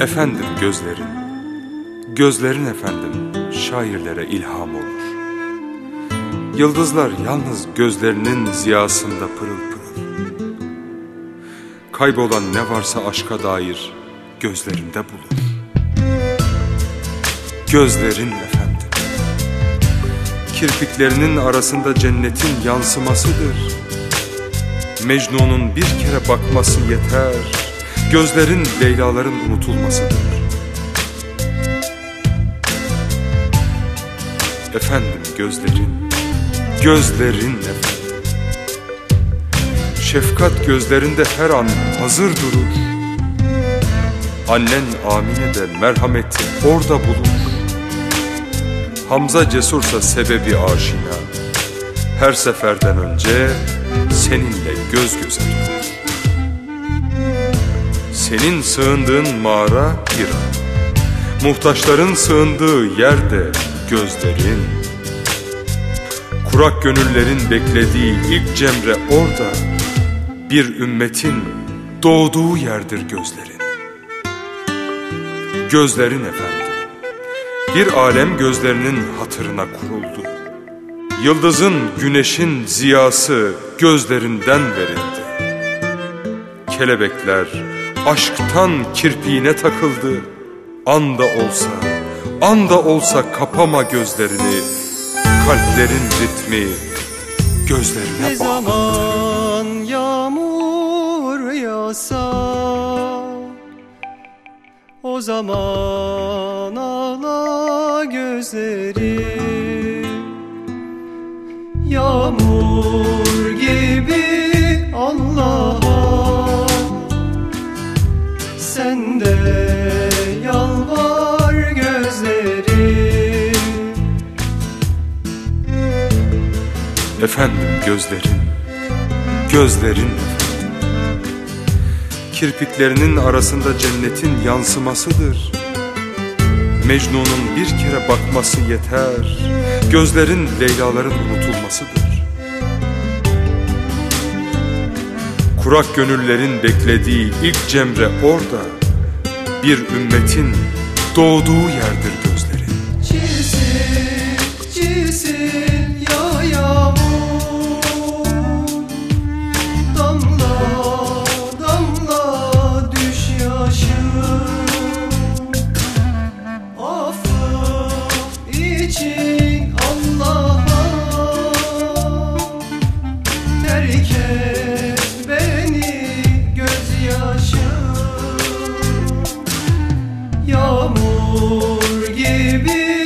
Efendim gözlerin, gözlerin efendim şairlere ilham olur. Yıldızlar yalnız gözlerinin ziyasında pırıl pırıl. Kaybolan ne varsa aşka dair gözlerinde bulur. Gözlerin efendim, kirpiklerinin arasında cennetin yansımasıdır. Mecnun'un bir kere bakması yeter, gözlerin Leyla'ların unutulmasıdır. Efendim gözlerin, gözlerin efendim. Şefkat gözlerinde her an hazır durur. Annen Amine de merhameti orada bulur. Hamza cesursa sebebi aşina. Her seferden önce seninle göz göze durur. Senin sığındığın mağara Hira. Muhtaçların sığındığı yerde gözlerin. Kurak gönüllerin beklediği ilk cemre orada. Bir ümmetin doğduğu yerdir gözlerin. Gözlerin efendim. Bir alem gözlerinin hatırına kuruldu. Yıldızın, güneşin ziyası gözlerinden verildi. Kelebekler aşktan kirpiğine takıldı. Anda olsa, anda olsa kapama gözlerini. Kalplerin ritmi gözlerine Ne bağlı. zaman yağmur yağsa O zaman ağla gözlerim Yağmur gibi Allah'a efendim gözlerin Gözlerin Kirpiklerinin arasında cennetin yansımasıdır. Mecnun'un bir kere bakması yeter. Gözlerin Leyla'ların unutulmasıdır. Kurak gönüllerin beklediği ilk cemre orada. Bir ümmetin doğduğu yerdir gözlerin Çizik, çizik Nur gibi.